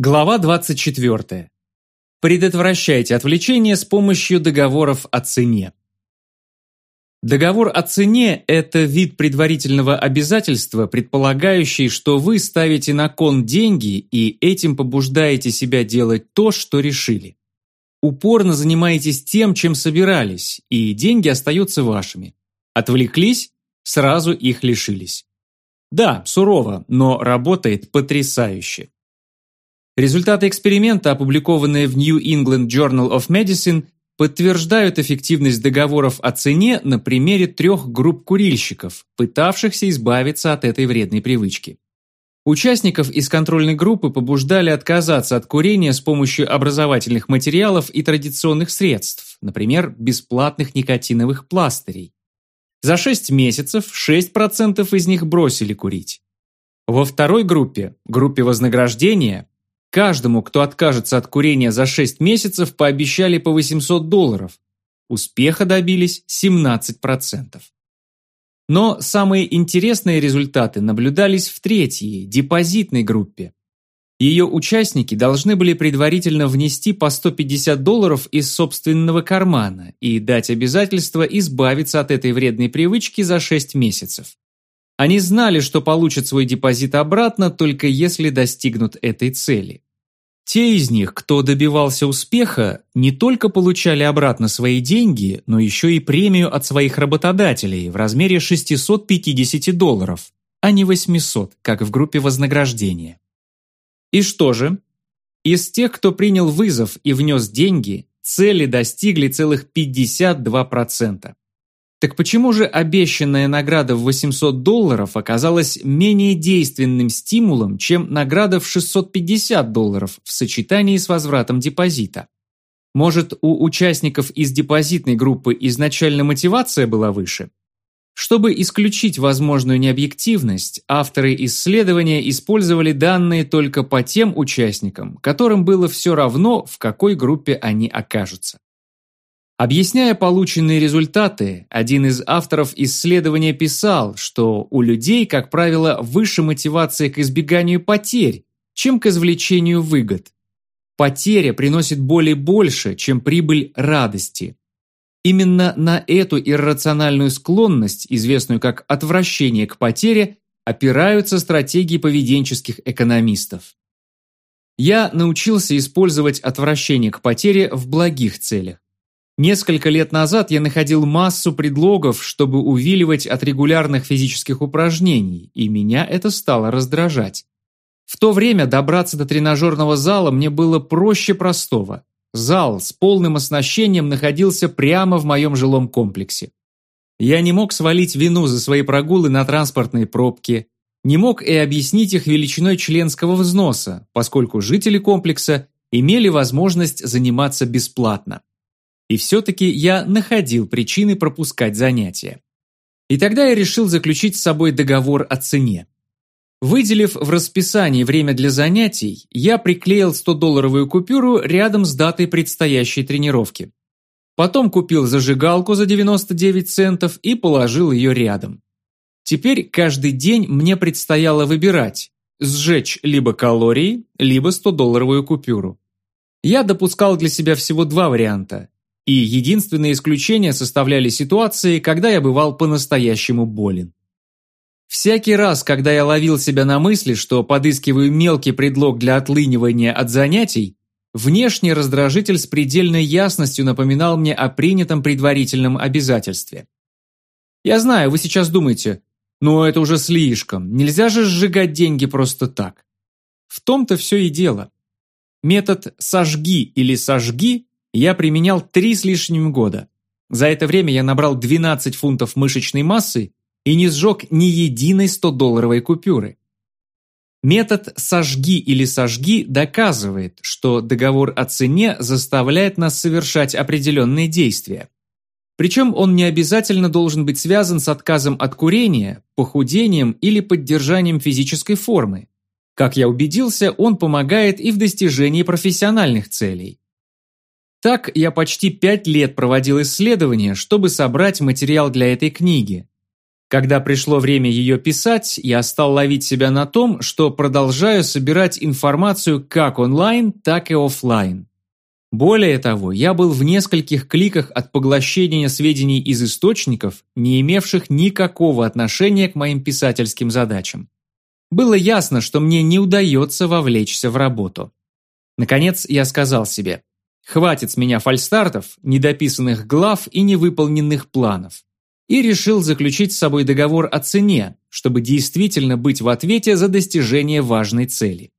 Глава 24. Предотвращайте отвлечение с помощью договоров о цене. Договор о цене – это вид предварительного обязательства, предполагающий, что вы ставите на кон деньги и этим побуждаете себя делать то, что решили. Упорно занимаетесь тем, чем собирались, и деньги остаются вашими. Отвлеклись – сразу их лишились. Да, сурово, но работает потрясающе. Результаты эксперимента, опубликованные в New England Journal of Medicine, подтверждают эффективность договоров о цене на примере трех групп курильщиков, пытавшихся избавиться от этой вредной привычки. Участников из контрольной группы побуждали отказаться от курения с помощью образовательных материалов и традиционных средств, например, бесплатных никотиновых пластырей. За 6 месяцев 6% из них бросили курить. Во второй группе, группе вознаграждения, Каждому, кто откажется от курения за 6 месяцев, пообещали по 800 долларов. Успеха добились 17%. Но самые интересные результаты наблюдались в третьей, депозитной группе. Ее участники должны были предварительно внести по 150 долларов из собственного кармана и дать обязательство избавиться от этой вредной привычки за 6 месяцев. Они знали, что получат свой депозит обратно, только если достигнут этой цели. Те из них, кто добивался успеха, не только получали обратно свои деньги, но еще и премию от своих работодателей в размере 650 долларов, а не 800, как в группе вознаграждения. И что же? Из тех, кто принял вызов и внес деньги, цели достигли целых 52%. Так почему же обещанная награда в 800 долларов оказалась менее действенным стимулом, чем награда в 650 долларов в сочетании с возвратом депозита? Может, у участников из депозитной группы изначально мотивация была выше? Чтобы исключить возможную необъективность, авторы исследования использовали данные только по тем участникам, которым было все равно, в какой группе они окажутся. Объясняя полученные результаты, один из авторов исследования писал, что у людей, как правило, выше мотивация к избеганию потерь, чем к извлечению выгод. Потеря приносит боли больше, чем прибыль радости. Именно на эту иррациональную склонность, известную как отвращение к потере, опираются стратегии поведенческих экономистов. Я научился использовать отвращение к потере в благих целях. Несколько лет назад я находил массу предлогов, чтобы увиливать от регулярных физических упражнений, и меня это стало раздражать. В то время добраться до тренажерного зала мне было проще простого. Зал с полным оснащением находился прямо в моем жилом комплексе. Я не мог свалить вину за свои прогулы на транспортные пробки, не мог и объяснить их величиной членского взноса, поскольку жители комплекса имели возможность заниматься бесплатно. И все-таки я находил причины пропускать занятия. И тогда я решил заключить с собой договор о цене. Выделив в расписании время для занятий, я приклеил 100-долларовую купюру рядом с датой предстоящей тренировки. Потом купил зажигалку за 99 центов и положил ее рядом. Теперь каждый день мне предстояло выбирать – сжечь либо калории, либо 100-долларовую купюру. Я допускал для себя всего два варианта и единственное исключение составляли ситуации, когда я бывал по-настоящему болен. Всякий раз, когда я ловил себя на мысли, что подыскиваю мелкий предлог для отлынивания от занятий, внешний раздражитель с предельной ясностью напоминал мне о принятом предварительном обязательстве. Я знаю, вы сейчас думаете, но это уже слишком, нельзя же сжигать деньги просто так. В том-то все и дело. Метод «сожги» или «сожги» я применял три с лишним года. За это время я набрал 12 фунтов мышечной массы и не сжег ни единой 100-долларовой купюры. Метод «сожги» или «сожги» доказывает, что договор о цене заставляет нас совершать определенные действия. Причем он не обязательно должен быть связан с отказом от курения, похудением или поддержанием физической формы. Как я убедился, он помогает и в достижении профессиональных целей. Так я почти пять лет проводил исследования, чтобы собрать материал для этой книги. Когда пришло время ее писать, я стал ловить себя на том, что продолжаю собирать информацию как онлайн, так и офлайн. Более того, я был в нескольких кликах от поглощения сведений из источников, не имевших никакого отношения к моим писательским задачам. Было ясно, что мне не удается вовлечься в работу. Наконец, я сказал себе, хватит с меня фальстартов, недописанных глав и невыполненных планов. И решил заключить с собой договор о цене, чтобы действительно быть в ответе за достижение важной цели.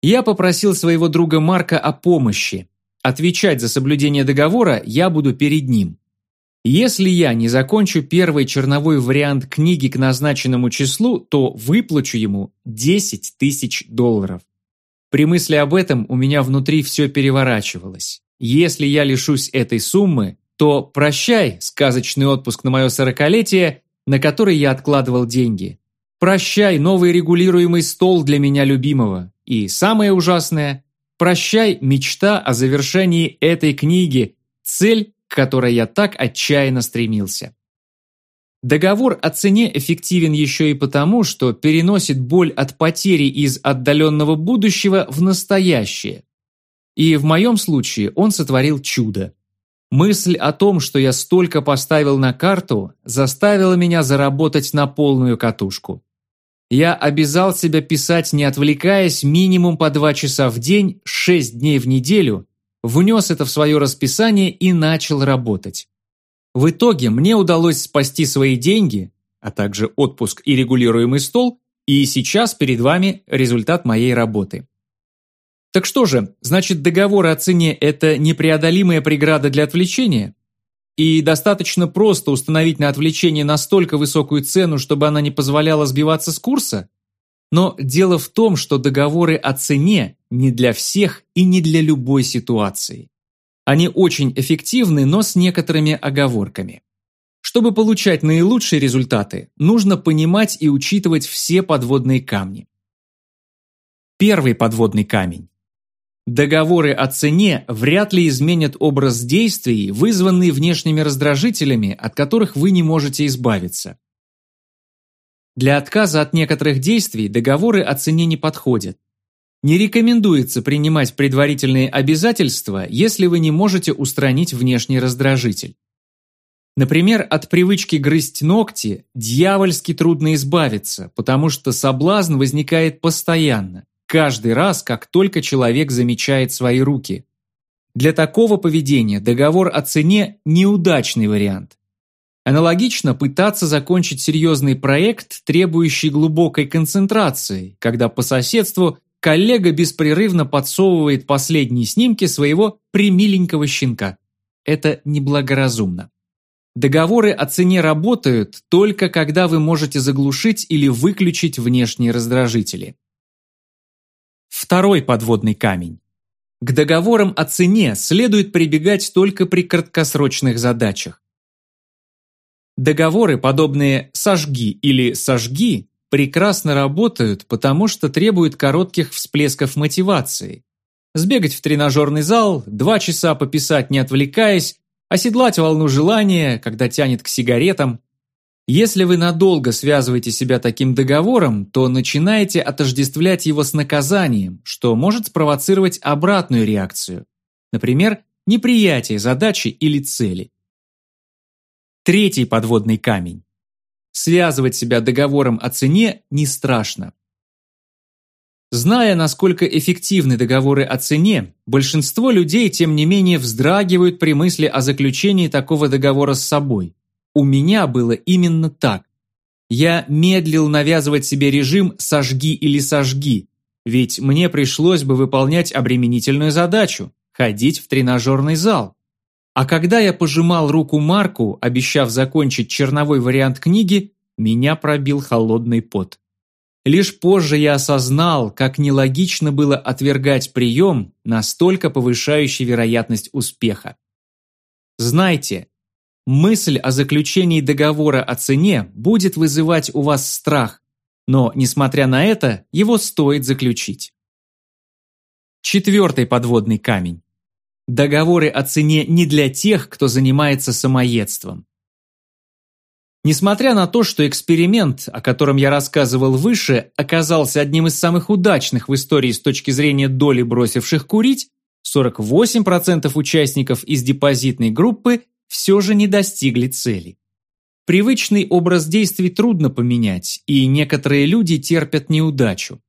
Я попросил своего друга Марка о помощи. Отвечать за соблюдение договора я буду перед ним. Если я не закончу первый черновой вариант книги к назначенному числу, то выплачу ему 10 тысяч долларов. При мысли об этом у меня внутри все переворачивалось. Если я лишусь этой суммы, то прощай сказочный отпуск на мое сорокалетие, на который я откладывал деньги. Прощай новый регулируемый стол для меня любимого. И самое ужасное – прощай мечта о завершении этой книги, цель, к которой я так отчаянно стремился. Договор о цене эффективен еще и потому, что переносит боль от потери из отдаленного будущего в настоящее. И в моем случае он сотворил чудо. Мысль о том, что я столько поставил на карту, заставила меня заработать на полную катушку. Я обязал себя писать, не отвлекаясь, минимум по два часа в день, шесть дней в неделю, внес это в свое расписание и начал работать. В итоге мне удалось спасти свои деньги, а также отпуск и регулируемый стол, и сейчас перед вами результат моей работы. Так что же, значит договор о цене – это непреодолимая преграда для отвлечения? И достаточно просто установить на отвлечение настолько высокую цену, чтобы она не позволяла сбиваться с курса? Но дело в том, что договоры о цене не для всех и не для любой ситуации. Они очень эффективны, но с некоторыми оговорками. Чтобы получать наилучшие результаты, нужно понимать и учитывать все подводные камни. Первый подводный камень. Договоры о цене вряд ли изменят образ действий, вызванный внешними раздражителями, от которых вы не можете избавиться. Для отказа от некоторых действий договоры о цене не подходят. Не рекомендуется принимать предварительные обязательства, если вы не можете устранить внешний раздражитель. Например, от привычки грызть ногти дьявольски трудно избавиться, потому что соблазн возникает постоянно каждый раз, как только человек замечает свои руки. Для такого поведения договор о цене – неудачный вариант. Аналогично пытаться закончить серьезный проект, требующий глубокой концентрации, когда по соседству коллега беспрерывно подсовывает последние снимки своего примиленького щенка. Это неблагоразумно. Договоры о цене работают только когда вы можете заглушить или выключить внешние раздражители. Второй подводный камень. К договорам о цене следует прибегать только при краткосрочных задачах. Договоры, подобные «сожги» или «сожги», прекрасно работают, потому что требуют коротких всплесков мотивации. Сбегать в тренажерный зал, два часа пописать не отвлекаясь, оседлать волну желания, когда тянет к сигаретам, если вы надолго связываете себя таким договором, то начинаете отождествлять его с наказанием, что может спровоцировать обратную реакцию. Например, неприятие задачи или цели. Третий подводный камень. Связывать себя договором о цене не страшно. Зная, насколько эффективны договоры о цене, большинство людей, тем не менее, вздрагивают при мысли о заключении такого договора с собой. У меня было именно так. Я медлил навязывать себе режим «сожги или сожги», ведь мне пришлось бы выполнять обременительную задачу – ходить в тренажерный зал. А когда я пожимал руку Марку, обещав закончить черновой вариант книги, меня пробил холодный пот. Лишь позже я осознал, как нелогично было отвергать прием, настолько повышающий вероятность успеха. Знайте, Мысль о заключении договора о цене будет вызывать у вас страх, но, несмотря на это, его стоит заключить. Четвертый подводный камень. Договоры о цене не для тех, кто занимается самоедством. Несмотря на то, что эксперимент, о котором я рассказывал выше, оказался одним из самых удачных в истории с точки зрения доли бросивших курить, 48% участников из депозитной группы все же не достигли цели. Привычный образ действий трудно поменять, и некоторые люди терпят неудачу.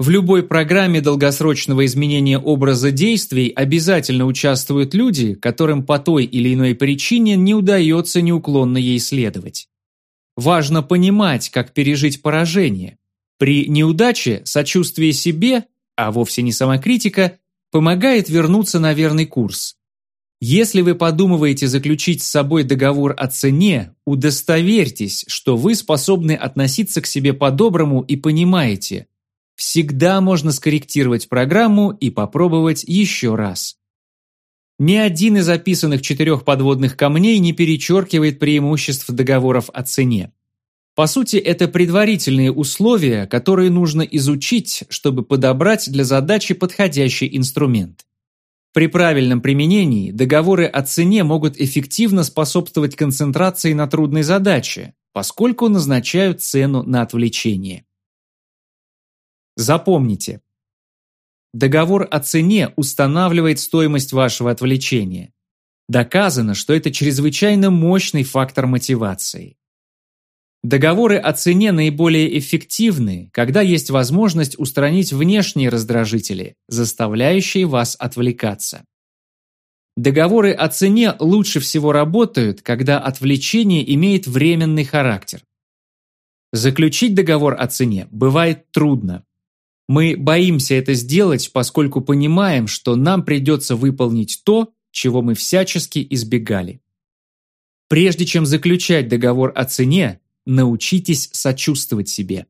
В любой программе долгосрочного изменения образа действий обязательно участвуют люди, которым по той или иной причине не удается неуклонно ей следовать. Важно понимать, как пережить поражение. При неудаче сочувствие себе, а вовсе не самокритика, помогает вернуться на верный курс. Если вы подумываете заключить с собой договор о цене, удостоверьтесь, что вы способны относиться к себе по-доброму и понимаете, всегда можно скорректировать программу и попробовать еще раз. Ни один из описанных четырех подводных камней не перечеркивает преимуществ договоров о цене. По сути, это предварительные условия, которые нужно изучить, чтобы подобрать для задачи подходящий инструмент. При правильном применении договоры о цене могут эффективно способствовать концентрации на трудной задаче, поскольку назначают цену на отвлечение. Запомните, договор о цене устанавливает стоимость вашего отвлечения. Доказано, что это чрезвычайно мощный фактор мотивации. Договоры о цене наиболее эффективны, когда есть возможность устранить внешние раздражители, заставляющие вас отвлекаться. Договоры о цене лучше всего работают, когда отвлечение имеет временный характер. Заключить договор о цене бывает трудно. Мы боимся это сделать, поскольку понимаем, что нам придется выполнить то, чего мы всячески избегали. Прежде чем заключать договор о цене, научитесь сочувствовать себе.